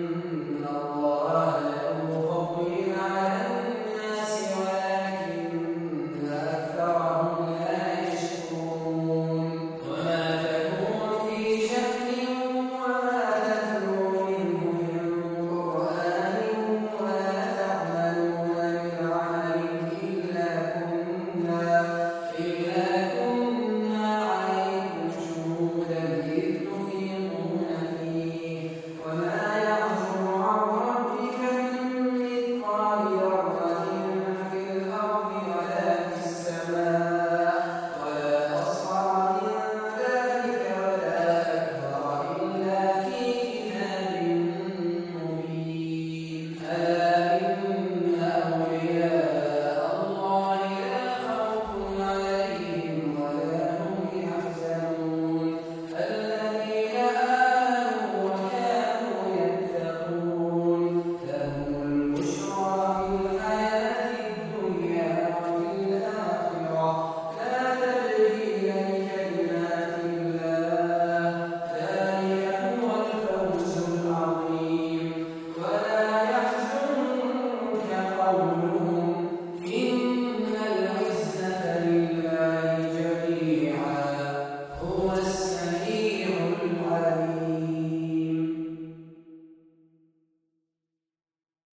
Mm-hmm. now